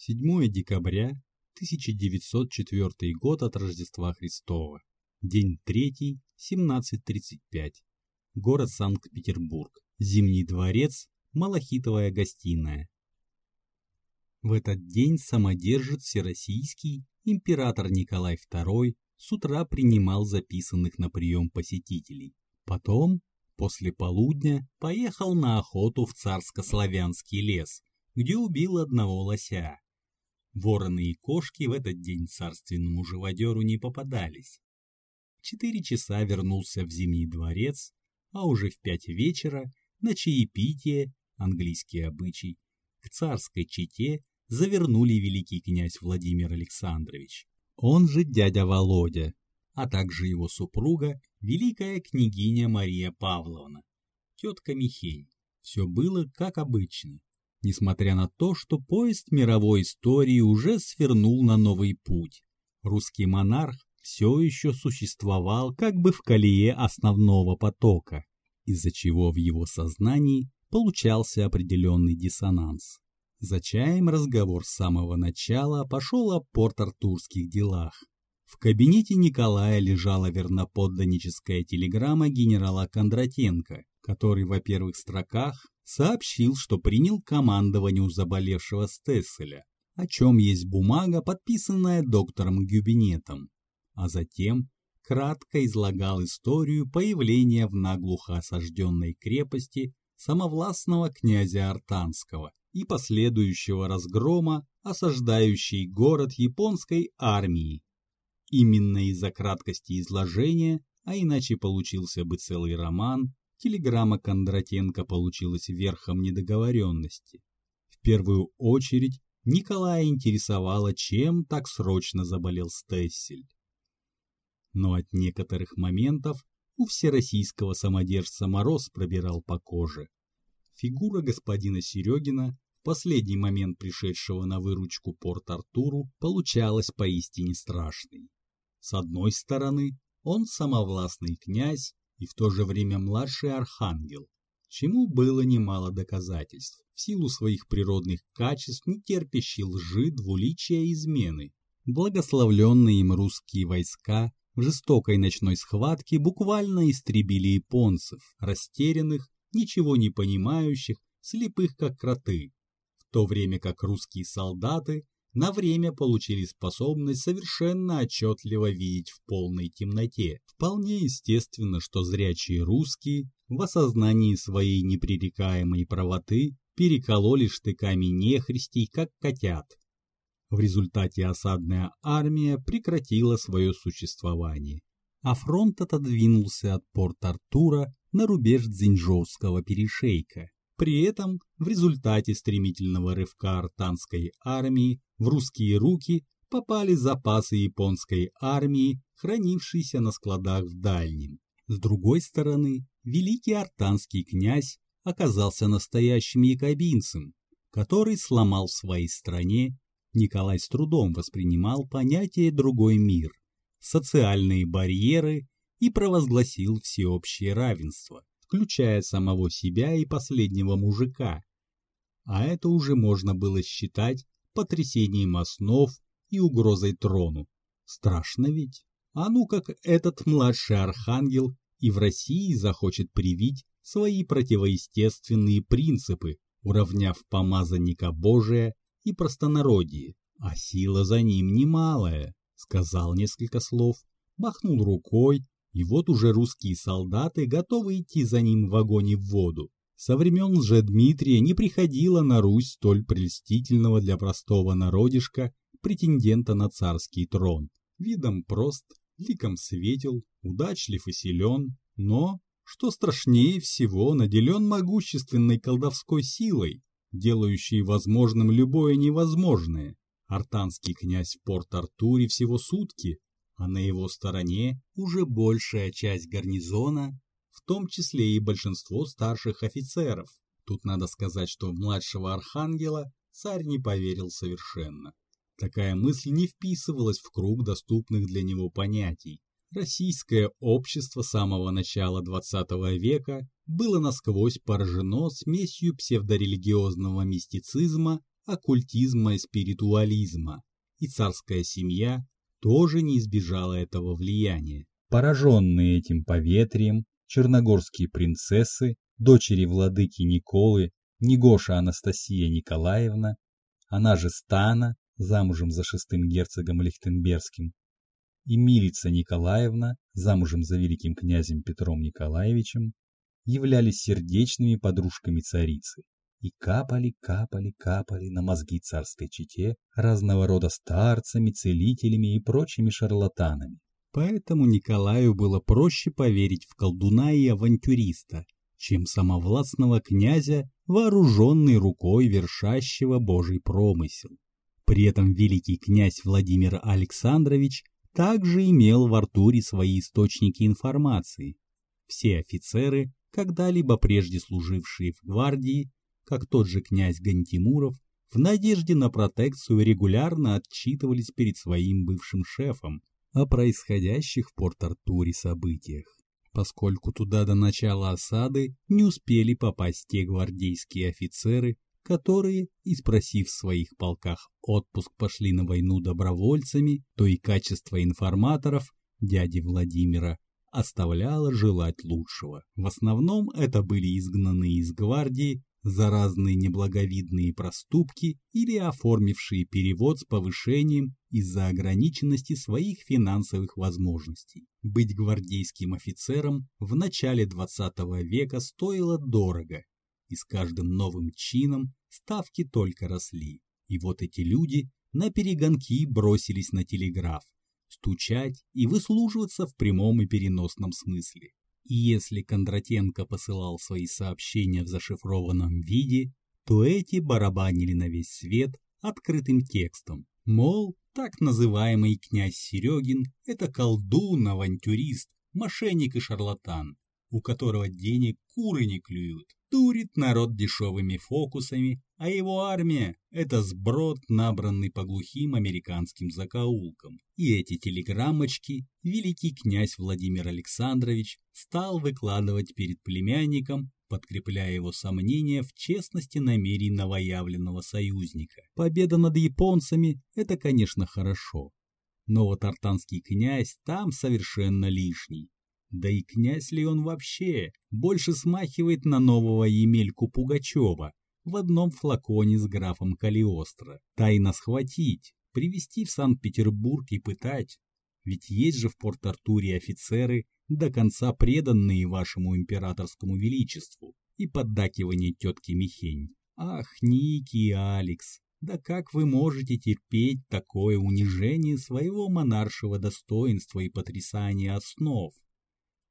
7 декабря 1904 год от Рождества Христова. День 3, 17.35. Город Санкт-Петербург. Зимний дворец, Малахитовая гостиная. В этот день самодержец Всероссийский император Николай II с утра принимал записанных на прием посетителей. Потом, после полудня, поехал на охоту в царско-славянский лес, где убил одного лося. Вороны и кошки в этот день царственному живодеру не попадались. Четыре часа вернулся в Зимний дворец, а уже в пять вечера на чаепитие, английский обычай, к царской чете завернули великий князь Владимир Александрович, он же дядя Володя, а также его супруга, великая княгиня Мария Павловна, тетка Михень. Все было как обычно несмотря на то, что поезд мировой истории уже свернул на новый путь. Русский монарх все еще существовал как бы в колее основного потока, из-за чего в его сознании получался определенный диссонанс. За чаем разговор с самого начала пошел о порт-артурских делах. В кабинете Николая лежала верноподданническая телеграмма генерала Кондратенко, который во первых строках сообщил, что принял командование у заболевшего Стесселя, о чем есть бумага, подписанная доктором Гюбинетом, а затем кратко излагал историю появления в наглухо осажденной крепости самовластного князя Артанского и последующего разгрома осаждающей город японской армии. Именно из-за краткости изложения, а иначе получился бы целый роман, телеграмма Кондратенко получилась верхом недоговоренности. В первую очередь Николая интересовало, чем так срочно заболел Стессель. Но от некоторых моментов у всероссийского самодержца мороз пробирал по коже. Фигура господина Серегина, в последний момент пришедшего на выручку Порт-Артуру, получалась поистине страшной. С одной стороны, он самовластный князь, и в то же время младший архангел, чему было немало доказательств, в силу своих природных качеств, не терпящий лжи, двуличия и измены. Благословленные им русские войска в жестокой ночной схватке буквально истребили японцев, растерянных, ничего не понимающих, слепых как кроты, в то время как русские солдаты на время получили способность совершенно отчетливо видеть в полной темноте. Вполне естественно, что зрячие русские в осознании своей непререкаемой правоты перекололи штыками нехристей, как котят. В результате осадная армия прекратила свое существование, а фронт отодвинулся от Порт-Артура на рубеж Дзиньжовского перешейка. При этом в результате стремительного рывка артанской армии в русские руки попали запасы японской армии, хранившиеся на складах в Дальнем. С другой стороны, великий артанский князь оказался настоящим якобинцем, который сломал в своей стране, Николай с трудом воспринимал понятие «другой мир», социальные барьеры и провозгласил всеобщее равенство включая самого себя и последнего мужика. А это уже можно было считать потрясением основ и угрозой трону. Страшно ведь? А ну как этот младший архангел и в России захочет привить свои противоестественные принципы, уравняв помазанника Божия и простонародье. А сила за ним немалая, сказал несколько слов, махнул рукой и вот уже русские солдаты готовы идти за ним в огонь и в воду. Со времен же Дмитрия не приходило на Русь столь прельстительного для простого народишка претендента на царский трон. Видом прост, ликом светел, удачлив и силен, но, что страшнее всего, наделен могущественной колдовской силой, делающей возможным любое невозможное. Артанский князь в Порт-Артуре всего сутки, а на его стороне уже большая часть гарнизона, в том числе и большинство старших офицеров. Тут надо сказать, что младшего архангела царь не поверил совершенно. Такая мысль не вписывалась в круг доступных для него понятий. Российское общество самого начала XX века было насквозь поражено смесью псевдорелигиозного мистицизма, оккультизма и спиритуализма, и царская семья тоже не избежала этого влияния. Пораженные этим поветрием, черногорские принцессы, дочери владыки Николы, Негоша Анастасия Николаевна, она же Стана, замужем за шестым герцогом Лихтенбергским, и Милица Николаевна, замужем за великим князем Петром Николаевичем, являлись сердечными подружками царицы и капали, капали, капали на мозги царской чете разного рода старцами, целителями и прочими шарлатанами. Поэтому Николаю было проще поверить в колдуна и авантюриста, чем самовластного князя, вооруженный рукой вершащего божий промысел. При этом великий князь Владимир Александрович также имел в Артуре свои источники информации. Все офицеры, когда-либо прежде служившие в гвардии, как тот же князь Гантимуров, в надежде на протекцию регулярно отчитывались перед своим бывшим шефом о происходящих в Порт-Артуре событиях, поскольку туда до начала осады не успели попасть те гвардейские офицеры, которые, испросив в своих полках отпуск, пошли на войну добровольцами, то и качество информаторов дяди Владимира оставляло желать лучшего. В основном это были изгнанные из гвардии за разные неблаговидные проступки или оформившие перевод с повышением из-за ограниченности своих финансовых возможностей. Быть гвардейским офицером в начале 20 века стоило дорого, и с каждым новым чином ставки только росли. И вот эти люди на перегонки бросились на телеграф, стучать и выслуживаться в прямом и переносном смысле. И если Кондратенко посылал свои сообщения в зашифрованном виде, то эти барабанили на весь свет открытым текстом. Мол, так называемый князь Серегин – это колдун, авантюрист, мошенник и шарлатан, у которого денег куры не клюют. Турит народ дешевыми фокусами, а его армия – это сброд, набранный по глухим американским закоулкам. И эти телеграммочки великий князь Владимир Александрович стал выкладывать перед племянником, подкрепляя его сомнения в честности намерений новоявленного союзника. Победа над японцами – это, конечно, хорошо. Но вот артанский князь там совершенно лишний. Да и князь ли он вообще? Больше смахивает на нового Емельку Пугачева в одном флаконе с графом Калиостро. Тайно схватить, привести в Санкт-Петербург и пытать. Ведь есть же в Порт-Артуре офицеры, до конца преданные вашему императорскому величеству. И поддакивание тетки Михень. Ах, Ники и Алекс, да как вы можете терпеть такое унижение своего монаршего достоинства и потрясания основ?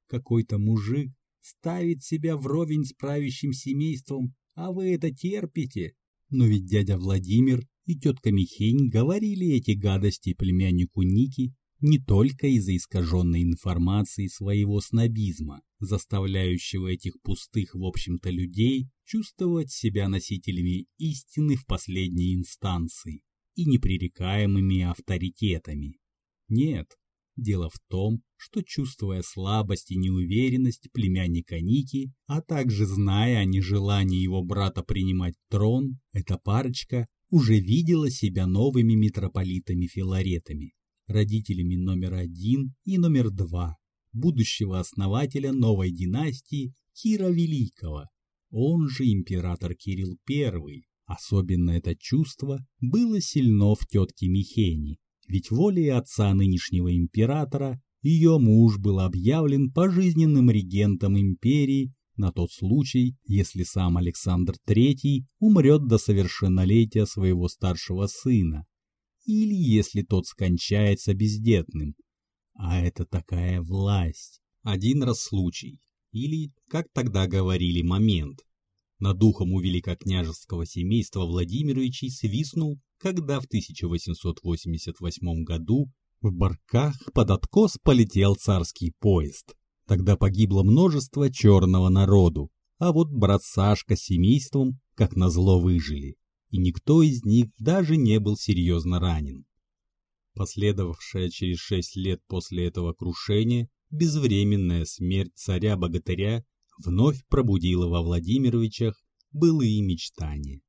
какой-то мужик ставит себя вровень с правящим семейством, а вы это терпите. Но ведь дядя Владимир и тетка Михень говорили эти гадости племяннику Ники не только из-за искаженной информации своего снобизма, заставляющего этих пустых, в общем-то, людей чувствовать себя носителями истины в последней инстанции и непререкаемыми авторитетами. Нет, Дело в том, что чувствуя слабость и неуверенность племянника Ники, а также зная о нежелании его брата принимать трон, эта парочка уже видела себя новыми митрополитами-филаретами, родителями номер один и номер два, будущего основателя новой династии Кира Великого, он же император Кирилл I. Особенно это чувство было сильно в тетке Михени, ведь волей отца нынешнего императора ее муж был объявлен пожизненным регентом империи на тот случай, если сам Александр III умрет до совершеннолетия своего старшего сына, или если тот скончается бездетным. А это такая власть. Один раз случай, или, как тогда говорили, момент. Над духом у великокняжеского семейства Владимировичей свистнул когда в 1888 году в Барках под откос полетел царский поезд. Тогда погибло множество черного народу, а вот брат Сашка с семейством, как назло, выжили, и никто из них даже не был серьезно ранен. Последовавшая через шесть лет после этого крушения безвременная смерть царя-богатыря вновь пробудила во Владимировичах былые мечтания.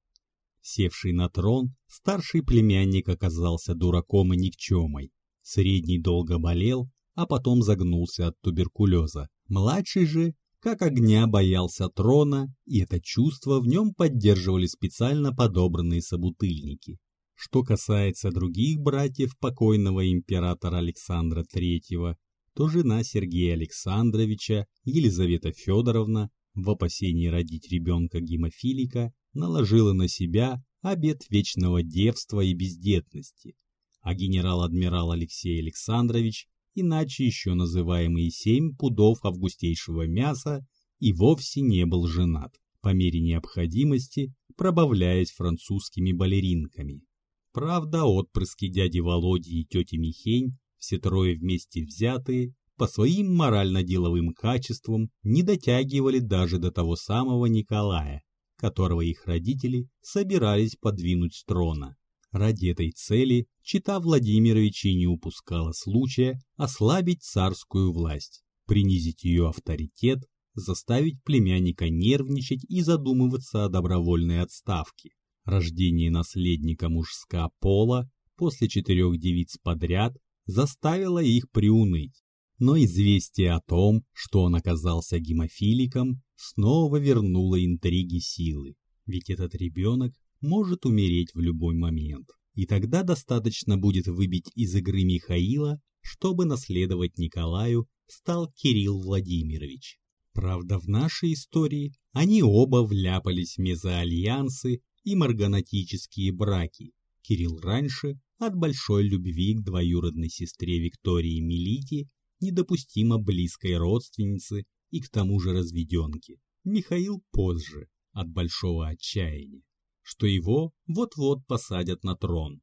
Севший на трон, старший племянник оказался дураком и никчемой. Средний долго болел, а потом загнулся от туберкулеза. Младший же, как огня, боялся трона, и это чувство в нем поддерживали специально подобранные собутыльники. Что касается других братьев покойного императора Александра III, то жена Сергея Александровича, Елизавета Федоровна, в опасении родить ребенка гемофилика, наложила на себя обет вечного девства и бездетности, а генерал-адмирал Алексей Александрович, иначе еще называемый семь пудов августейшего мяса, и вовсе не был женат, по мере необходимости пробавляясь французскими балеринками. Правда, отпрыски дяди Володи и тети Михень, все трое вместе взятые, по своим морально-деловым качествам не дотягивали даже до того самого Николая, которого их родители собирались подвинуть с трона. Ради этой цели чита Владимировича не упускала случая ослабить царскую власть, принизить ее авторитет, заставить племянника нервничать и задумываться о добровольной отставке. Рождение наследника мужского пола после четырех девиц подряд заставило их приуныть но известие о том, что он оказался гемофиликом, снова вернуло интриги силы. Ведь этот ребенок может умереть в любой момент. И тогда достаточно будет выбить из игры Михаила, чтобы наследовать Николаю стал Кирилл Владимирович. Правда, в нашей истории они оба вляпались в мезоальянсы и марганатические браки. Кирилл раньше от большой любви к двоюродной сестре Виктории Мелите недопустимо близкой родственницы и к тому же разведенки. Михаил позже, от большого отчаяния, что его вот-вот посадят на трон.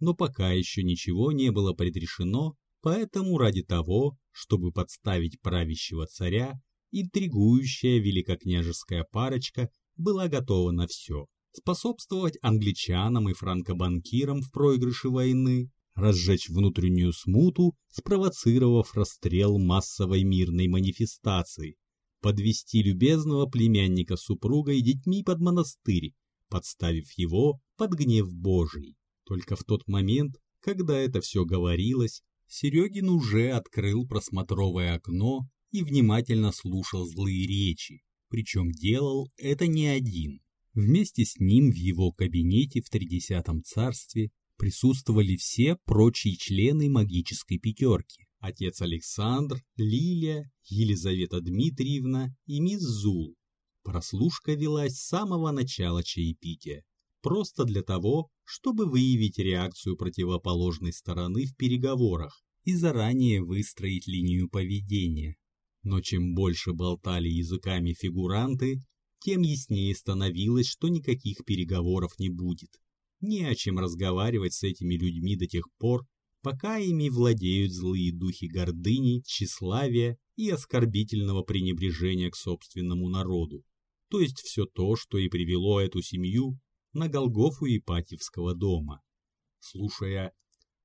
Но пока еще ничего не было предрешено, поэтому ради того, чтобы подставить правящего царя, интригующая великокняжеская парочка была готова на все. Способствовать англичанам и франкобанкирам в проигрыше войны, разжечь внутреннюю смуту, спровоцировав расстрел массовой мирной манифестации, подвести любезного племянника супруга и детьми под монастырь, подставив его под гнев Божий. Только в тот момент, когда это все говорилось, Серегин уже открыл просмотровое окно и внимательно слушал злые речи, причем делал это не один. Вместе с ним в его кабинете в Тридесятом царстве присутствовали все прочие члены магической пятерки. Отец Александр, Лилия, Елизавета Дмитриевна и мисс Зул. Прослушка велась с самого начала чаепития, просто для того, чтобы выявить реакцию противоположной стороны в переговорах и заранее выстроить линию поведения. Но чем больше болтали языками фигуранты, тем яснее становилось, что никаких переговоров не будет. Не о чем разговаривать с этими людьми до тех пор, пока ими владеют злые духи гордыни, тщеславия и оскорбительного пренебрежения к собственному народу. То есть все то, что и привело эту семью на Голгофу Ипатьевского дома. Слушая,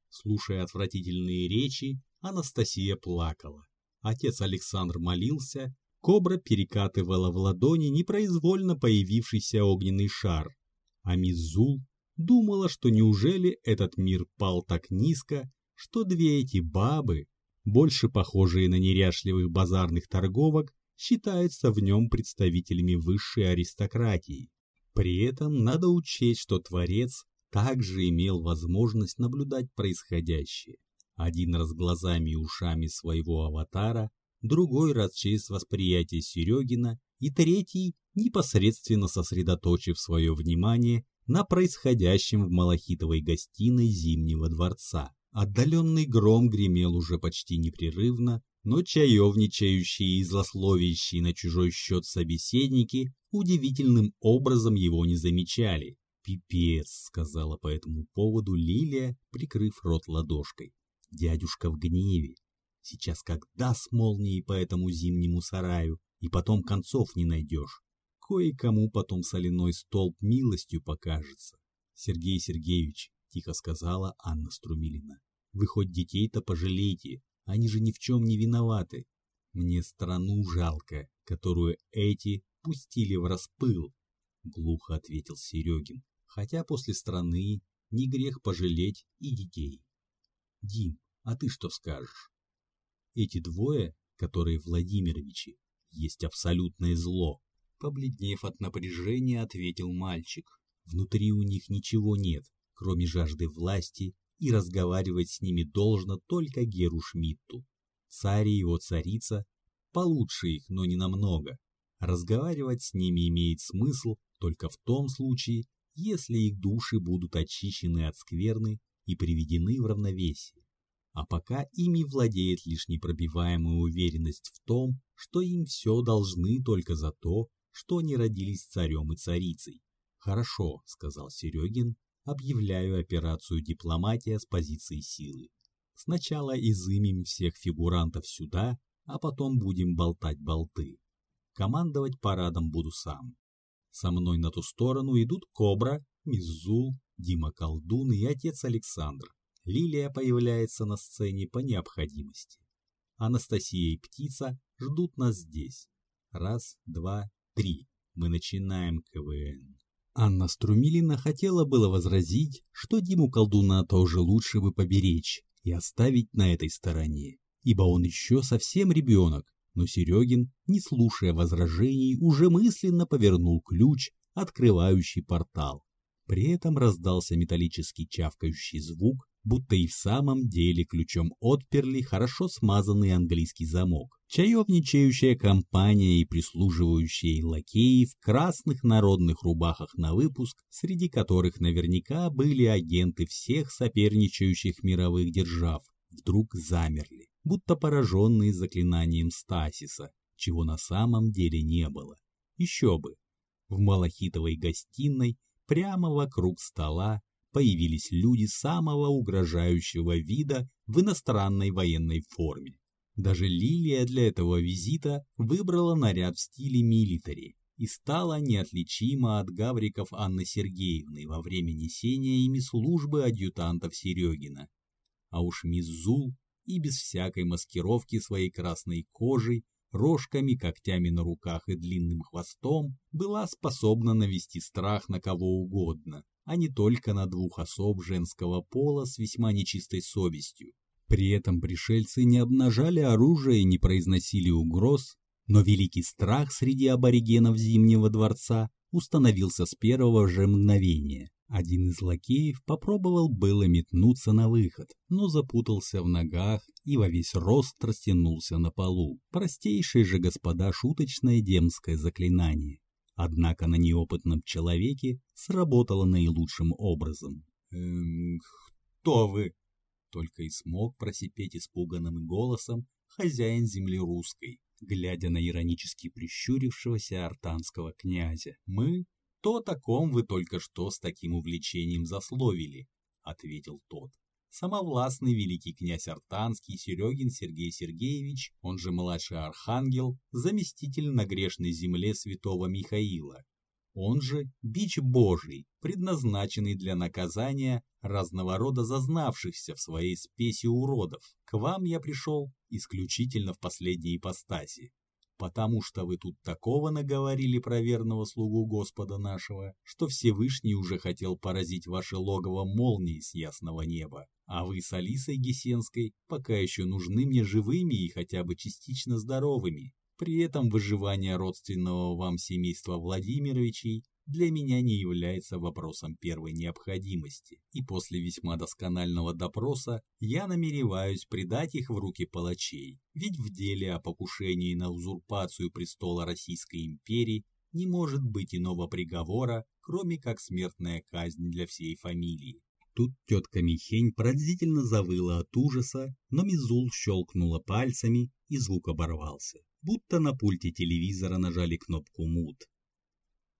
слушая отвратительные речи, Анастасия плакала. Отец Александр молился, кобра перекатывала в ладони непроизвольно появившийся огненный шар, а Мизул думала, что неужели этот мир пал так низко, что две эти бабы, больше похожие на неряшливых базарных торговок, считаются в нем представителями высшей аристократии. При этом надо учесть, что Творец также имел возможность наблюдать происходящее. Один раз глазами и ушами своего аватара, другой раз через восприятие Серегина и третий, непосредственно сосредоточив свое внимание на происходящем в Малахитовой гостиной Зимнего дворца. Отдаленный гром гремел уже почти непрерывно, но чаевничающие и злословящие на чужой счет собеседники удивительным образом его не замечали. «Пипец», — сказала по этому поводу Лилия, прикрыв рот ладошкой. «Дядюшка в гневе. Сейчас как даст молнии по этому зимнему сараю, и потом концов не найдешь кое-кому потом соляной столб милостью покажется. Сергей Сергеевич, тихо сказала Анна Струмилина, вы хоть детей-то пожалейте, они же ни в чем не виноваты. Мне страну жалко, которую эти пустили в распыл, глухо ответил Серегин. Хотя после страны не грех пожалеть и детей. Дим, а ты что скажешь? Эти двое, которые Владимировичи, есть абсолютное зло. Побледнев от напряжения, ответил мальчик. Внутри у них ничего нет, кроме жажды власти, и разговаривать с ними должно только Геру Шмидту. Царь и его царица получше их, но не намного. Разговаривать с ними имеет смысл только в том случае, если их души будут очищены от скверны и приведены в равновесие. А пока ими владеет лишь непробиваемая уверенность в том, что им все должны только за то, что они родились царем и царицей. «Хорошо», — сказал Серегин, — «объявляю операцию «Дипломатия» с позиции силы. Сначала изымем всех фигурантов сюда, а потом будем болтать болты. Командовать парадом буду сам. Со мной на ту сторону идут Кобра, Миззул, Дима Колдун и отец Александр. Лилия появляется на сцене по необходимости. Анастасия и Птица ждут нас здесь. Раз, два, три. Мы начинаем КВН. Анна Струмилина хотела было возразить, что Диму колдуна тоже лучше бы поберечь и оставить на этой стороне, ибо он еще совсем ребенок, но Серегин, не слушая возражений, уже мысленно повернул ключ, открывающий портал. При этом раздался металлический чавкающий звук, будто и в самом деле ключом отперли хорошо смазанный английский замок. Чаевничающая компания и прислуживающие лакеи в красных народных рубахах на выпуск, среди которых наверняка были агенты всех соперничающих мировых держав, вдруг замерли, будто пораженные заклинанием Стасиса, чего на самом деле не было. Еще бы! В малахитовой гостиной, прямо вокруг стола, появились люди самого угрожающего вида в иностранной военной форме. Даже Лилия для этого визита выбрала наряд в стиле милитари и стала неотличима от гавриков Анны Сергеевны во время несения ими службы адъютантов Серегина. А уж мисс Зул и без всякой маскировки своей красной кожей, рожками, когтями на руках и длинным хвостом была способна навести страх на кого угодно, а не только на двух особ женского пола с весьма нечистой совестью. При этом пришельцы не обнажали оружие и не произносили угроз, но великий страх среди аборигенов Зимнего дворца установился с первого же мгновения. Один из лакеев попробовал было метнуться на выход, но запутался в ногах и во весь рост растянулся на полу. Простейшее же, господа, шуточное демское заклинание. Однако на неопытном человеке сработало наилучшим образом. «Эм, кто вы?» Только и смог просипеть испуганным голосом хозяин земли русской, глядя на иронически прищурившегося артанского князя. «Мы? То таком вы только что с таким увлечением засловили», — ответил тот самовластный великий князь Артанский Серегин Сергей Сергеевич, он же младший архангел, заместитель на грешной земле святого Михаила, он же бич Божий, предназначенный для наказания разного рода зазнавшихся в своей спеси уродов. К вам я пришел исключительно в последней ипостаси, потому что вы тут такого наговорили про верного слугу Господа нашего, что Всевышний уже хотел поразить ваше логово молнией с ясного неба. А вы с Алисой Гесенской пока еще нужны мне живыми и хотя бы частично здоровыми. При этом выживание родственного вам семейства Владимировичей для меня не является вопросом первой необходимости, и после весьма досконального допроса я намереваюсь предать их в руки палачей, ведь в деле о покушении на узурпацию престола Российской империи не может быть иного приговора, кроме как смертная казнь для всей фамилии. Тут тетка Михень пронзительно завыла от ужаса, но Мизул щелкнула пальцами, и звук оборвался, будто на пульте телевизора нажали кнопку «Мут».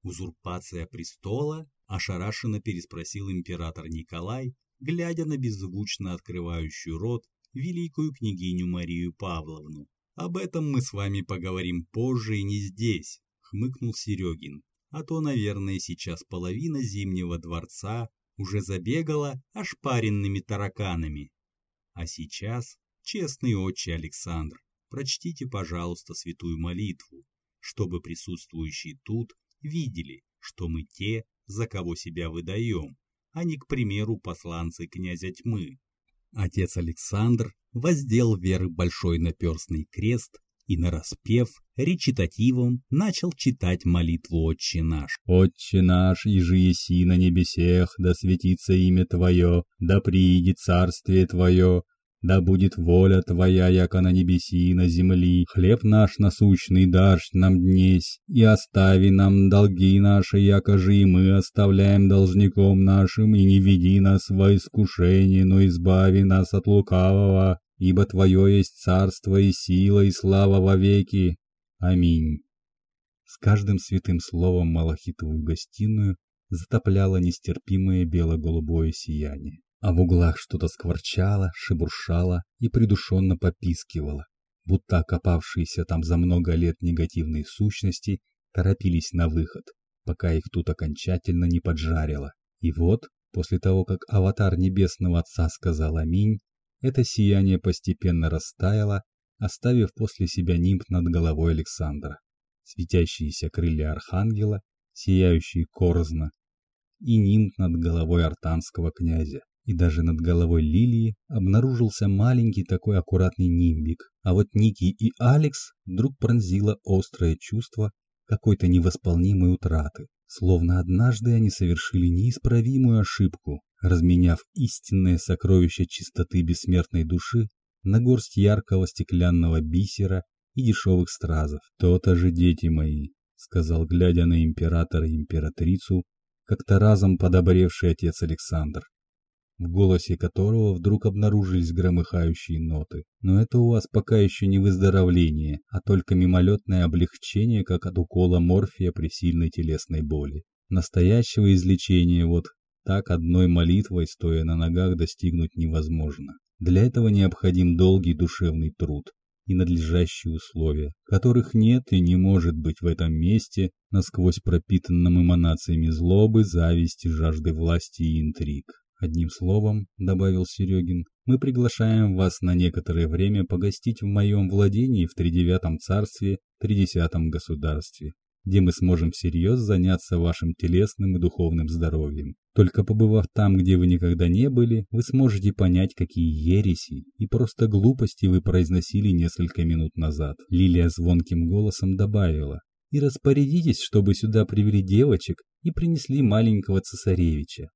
Узурпация престола? Ошарашенно переспросил император Николай, глядя на беззвучно открывающую рот великую княгиню Марию Павловну. «Об этом мы с вами поговорим позже и не здесь», — хмыкнул Серегин. «А то, наверное, сейчас половина Зимнего дворца уже забегала ошпаренными тараканами. А сейчас, честный отче Александр, прочтите, пожалуйста, святую молитву, чтобы присутствующие тут видели, что мы те, за кого себя выдаем, а не, к примеру, посланцы князя тьмы. Отец Александр воздел вверх большой наперстный крест и, нараспев, речитативом начал читать молитву «Отче наш». «Отче наш, иже еси на небесех, да светится имя Твое, да приидет царствие Твое, да будет воля Твоя, яко на небеси и на земли. Хлеб наш насущный дашь нам днесь, и остави нам долги наши, яко же и мы оставляем должником нашим, и не веди нас во искушение, но избави нас от лукавого, ибо Твое есть царство и сила и слава во веки. Аминь. С каждым святым словом Малахитовую гостиную затопляло нестерпимое бело-голубое сияние а в углах что-то скворчало, шебуршало и придушенно попискивало, будто окопавшиеся там за много лет негативные сущности торопились на выход, пока их тут окончательно не поджарило. И вот, после того, как аватар Небесного Отца сказал «Аминь», это сияние постепенно растаяло, оставив после себя нимб над головой Александра, светящиеся крылья Архангела, сияющие корзно, и нимб над головой артанского князя и даже над головой Лилии обнаружился маленький такой аккуратный нимбик. А вот Ники и Алекс вдруг пронзило острое чувство какой-то невосполнимой утраты. Словно однажды они совершили неисправимую ошибку, разменяв истинное сокровище чистоты бессмертной души на горсть яркого стеклянного бисера и дешевых стразов. «То-то же, дети мои», — сказал, глядя на императора и императрицу, как-то разом подобревший отец Александр в голосе которого вдруг обнаружились громыхающие ноты. Но это у вас пока еще не выздоровление, а только мимолетное облегчение, как от укола морфия при сильной телесной боли. Настоящего излечения вот так одной молитвой, стоя на ногах, достигнуть невозможно. Для этого необходим долгий душевный труд и надлежащие условия, которых нет и не может быть в этом месте, насквозь пропитанном эманациями злобы, зависти, жажды власти и интриг. Одним словом, добавил Серегин, мы приглашаем вас на некоторое время погостить в моем владении в тридевятом царстве, тридесятом государстве, где мы сможем всерьез заняться вашим телесным и духовным здоровьем. Только побывав там, где вы никогда не были, вы сможете понять, какие ереси и просто глупости вы произносили несколько минут назад. Лилия звонким голосом добавила, и распорядитесь, чтобы сюда привели девочек и принесли маленького цесаревича.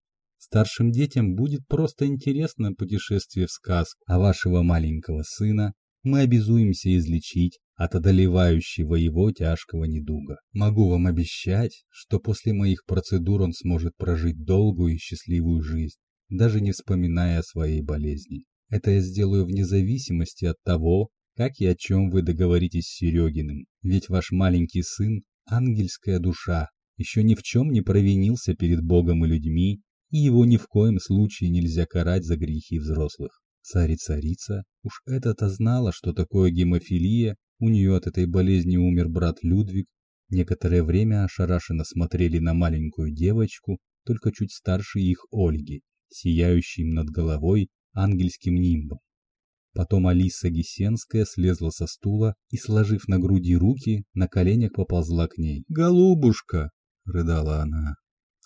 Старшим детям будет просто интересно путешествие в сказку, а вашего маленького сына мы обязуемся излечить от одолевающего его тяжкого недуга. Могу вам обещать, что после моих процедур он сможет прожить долгую и счастливую жизнь, даже не вспоминая о своей болезни. Это я сделаю вне зависимости от того, как и о чем вы договоритесь с Серегиным. Ведь ваш маленький сын – ангельская душа, еще ни в чем не провинился перед Богом и людьми и его ни в коем случае нельзя карать за грехи взрослых. Царица-царица, уж это-то знала, что такое гемофилия, у нее от этой болезни умер брат Людвиг. Некоторое время ошарашенно смотрели на маленькую девочку, только чуть старше их Ольги, сияющим над головой ангельским нимбом. Потом Алиса Гесенская слезла со стула и, сложив на груди руки, на коленях поползла к ней. «Голубушка!» — рыдала она.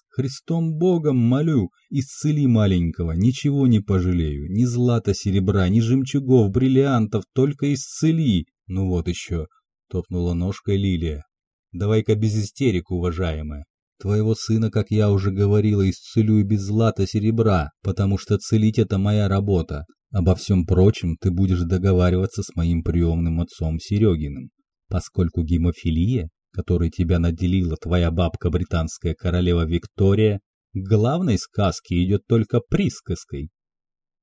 Христом Богом молю, исцели маленького, ничего не пожалею, ни злата серебра, ни жемчугов, бриллиантов, только исцели. Ну вот еще, топнула ножкой Лилия. Давай-ка без истерик, уважаемая. Твоего сына, как я уже говорила, исцелю и без злата серебра, потому что целить это моя работа. Обо всем прочем ты будешь договариваться с моим приемным отцом Серегиным, поскольку гемофилия которой тебя наделила твоя бабка британская королева Виктория, к главной сказке идет только присказкой.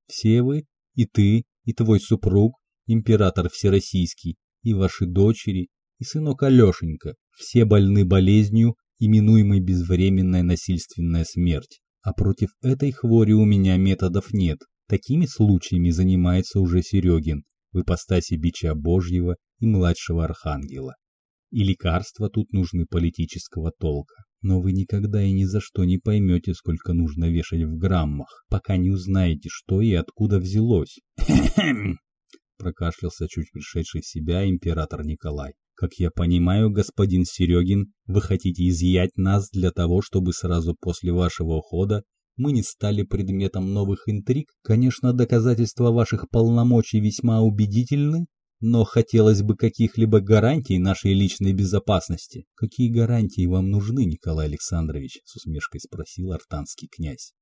Все вы, и ты, и твой супруг, император всероссийский, и ваши дочери, и сынок Алешенька, все больны болезнью, именуемой безвременная насильственная смерть. А против этой хвори у меня методов нет. Такими случаями занимается уже Серегин в ипостаси бича Божьего и младшего архангела и лекарства тут нужны политического толка. Но вы никогда и ни за что не поймете, сколько нужно вешать в граммах, пока не узнаете, что и откуда взялось. прокашлялся чуть пришедший в себя император Николай. Как я понимаю, господин Серегин, вы хотите изъять нас для того, чтобы сразу после вашего ухода мы не стали предметом новых интриг. Конечно, доказательства ваших полномочий весьма убедительны, но хотелось бы каких-либо гарантий нашей личной безопасности. Какие гарантии вам нужны, Николай Александрович? С усмешкой спросил артанский князь.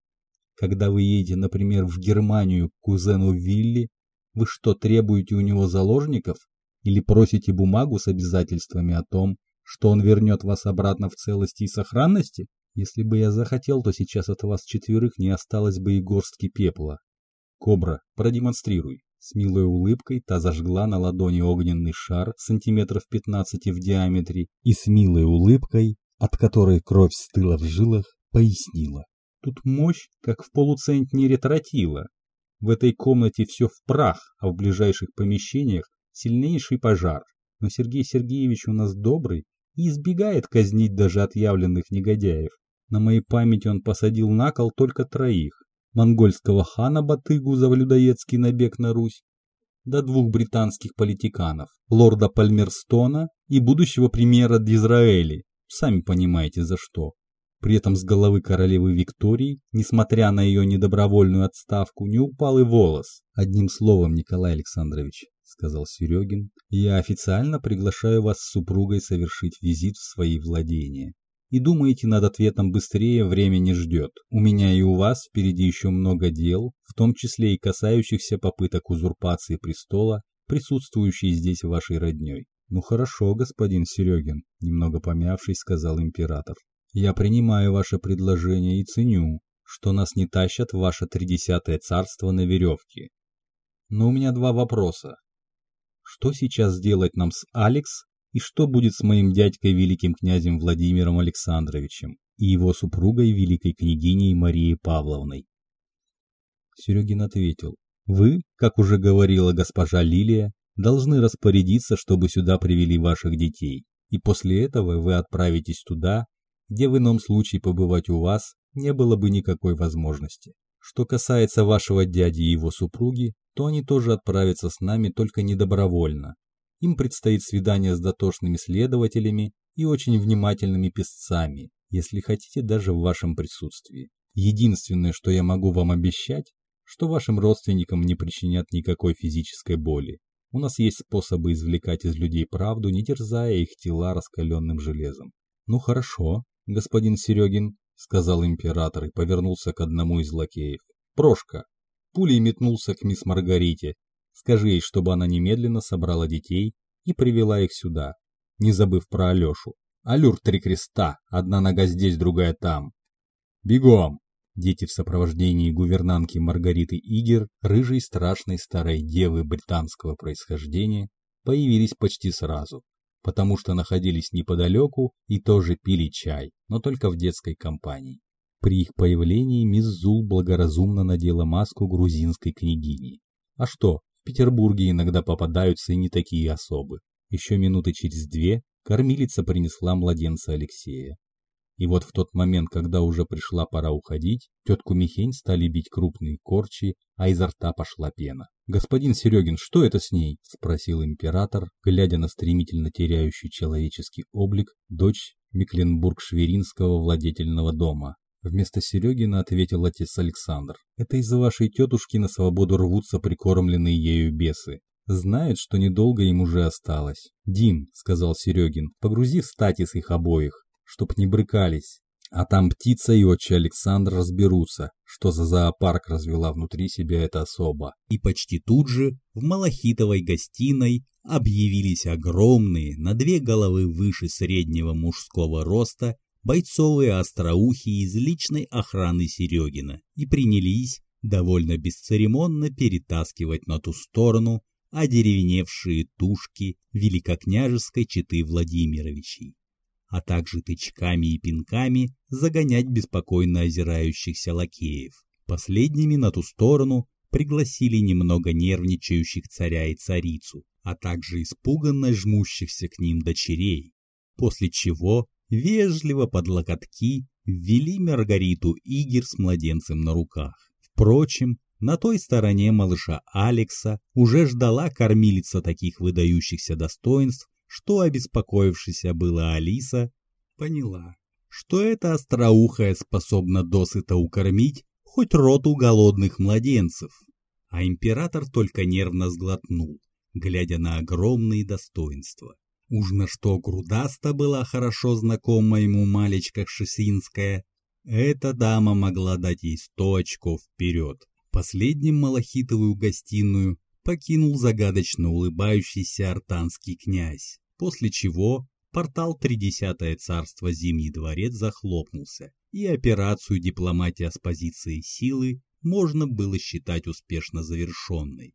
Когда вы едете, например, в Германию к кузену Вилли, вы что, требуете у него заложников? Или просите бумагу с обязательствами о том, что он вернет вас обратно в целости и сохранности? Если бы я захотел, то сейчас от вас четверых не осталось бы и горстки пепла. Кобра, продемонстрируй. С милой улыбкой та зажгла на ладони огненный шар сантиметров 15 в диаметре и с милой улыбкой, от которой кровь стыла в жилах, пояснила. Тут мощь, как в полуцентнере тротила. В этой комнате все в прах, а в ближайших помещениях сильнейший пожар. Но Сергей Сергеевич у нас добрый и избегает казнить даже отъявленных негодяев. На моей памяти он посадил на кол только троих. Монгольского хана Батыгу за людоедский набег на Русь, до двух британских политиканов, лорда Пальмерстона и будущего премьера Дизраэли, сами понимаете за что. При этом с головы королевы Виктории, несмотря на ее недобровольную отставку, не упал и волос. Одним словом, Николай Александрович, сказал Серегин, я официально приглашаю вас с супругой совершить визит в свои владения и думаете над ответом быстрее, время не ждет. У меня и у вас впереди еще много дел, в том числе и касающихся попыток узурпации престола, присутствующей здесь вашей родней. Ну хорошо, господин Серегин, немного помявшись, сказал император. Я принимаю ваше предложение и ценю, что нас не тащат в ваше тридесятое царство на веревке. Но у меня два вопроса. Что сейчас делать нам с Алекс и что будет с моим дядькой великим князем Владимиром Александровичем и его супругой великой княгиней Марией Павловной? Серегин ответил, вы, как уже говорила госпожа Лилия, должны распорядиться, чтобы сюда привели ваших детей, и после этого вы отправитесь туда, где в ином случае побывать у вас не было бы никакой возможности. Что касается вашего дяди и его супруги, то они тоже отправятся с нами только недобровольно, им предстоит свидание с дотошными следователями и очень внимательными писцами, если хотите, даже в вашем присутствии. Единственное, что я могу вам обещать, что вашим родственникам не причинят никакой физической боли. У нас есть способы извлекать из людей правду, не терзая их тела раскаленным железом. Ну хорошо, господин Серегин, сказал император и повернулся к одному из лакеев. Прошка. Пулей метнулся к мисс Маргарите, Скажи ей, чтобы она немедленно собрала детей и привела их сюда, не забыв про Алешу. Алюр три креста, одна нога здесь, другая там. Бегом! Дети в сопровождении гувернантки Маргариты Игер, рыжей страшной старой девы британского происхождения, появились почти сразу, потому что находились неподалеку и тоже пили чай, но только в детской компании. При их появлении мисс Зул благоразумно надела маску грузинской княгини. А что, в Петербурге иногда попадаются и не такие особы. Еще минуты через две кормилица принесла младенца Алексея. И вот в тот момент, когда уже пришла пора уходить, тетку Михень стали бить крупные корчи, а изо рта пошла пена. «Господин Серегин, что это с ней?» – спросил император, глядя на стремительно теряющий человеческий облик дочь Мекленбург-Шверинского владетельного дома. Вместо Серегина ответил отец Александр. Это из-за вашей тетушки на свободу рвутся прикормленные ею бесы. Знают, что недолго им уже осталось. «Дим», — сказал Серегин, — «погрузи в статис их обоих, чтоб не брыкались. А там птица и отче Александр разберутся, что за зоопарк развела внутри себя эта особа. И почти тут же в малахитовой гостиной объявились огромные, на две головы выше среднего мужского роста, бойцовые остроухи из личной охраны Серегина и принялись довольно бесцеремонно перетаскивать на ту сторону одеревеневшие тушки великокняжеской четы Владимировичей, а также тычками и пинками загонять беспокойно озирающихся лакеев. Последними на ту сторону пригласили немного нервничающих царя и царицу, а также испуганно жмущихся к ним дочерей, после чего вежливо под локотки ввели Маргариту Игер с младенцем на руках. Впрочем, на той стороне малыша Алекса уже ждала кормилица таких выдающихся достоинств, что обеспокоившаяся была Алиса поняла, что эта остроухая способна досыта укормить хоть роту голодных младенцев. А император только нервно сглотнул, глядя на огромные достоинства. Уж на что грудаста была хорошо знакома ему малечка Шесинская, эта дама могла дать ей сто вперед. Последним малахитовую гостиную покинул загадочно улыбающийся артанский князь, после чего портал Тридесятое царство Зимний дворец захлопнулся, и операцию дипломатия с позиции силы можно было считать успешно завершенной.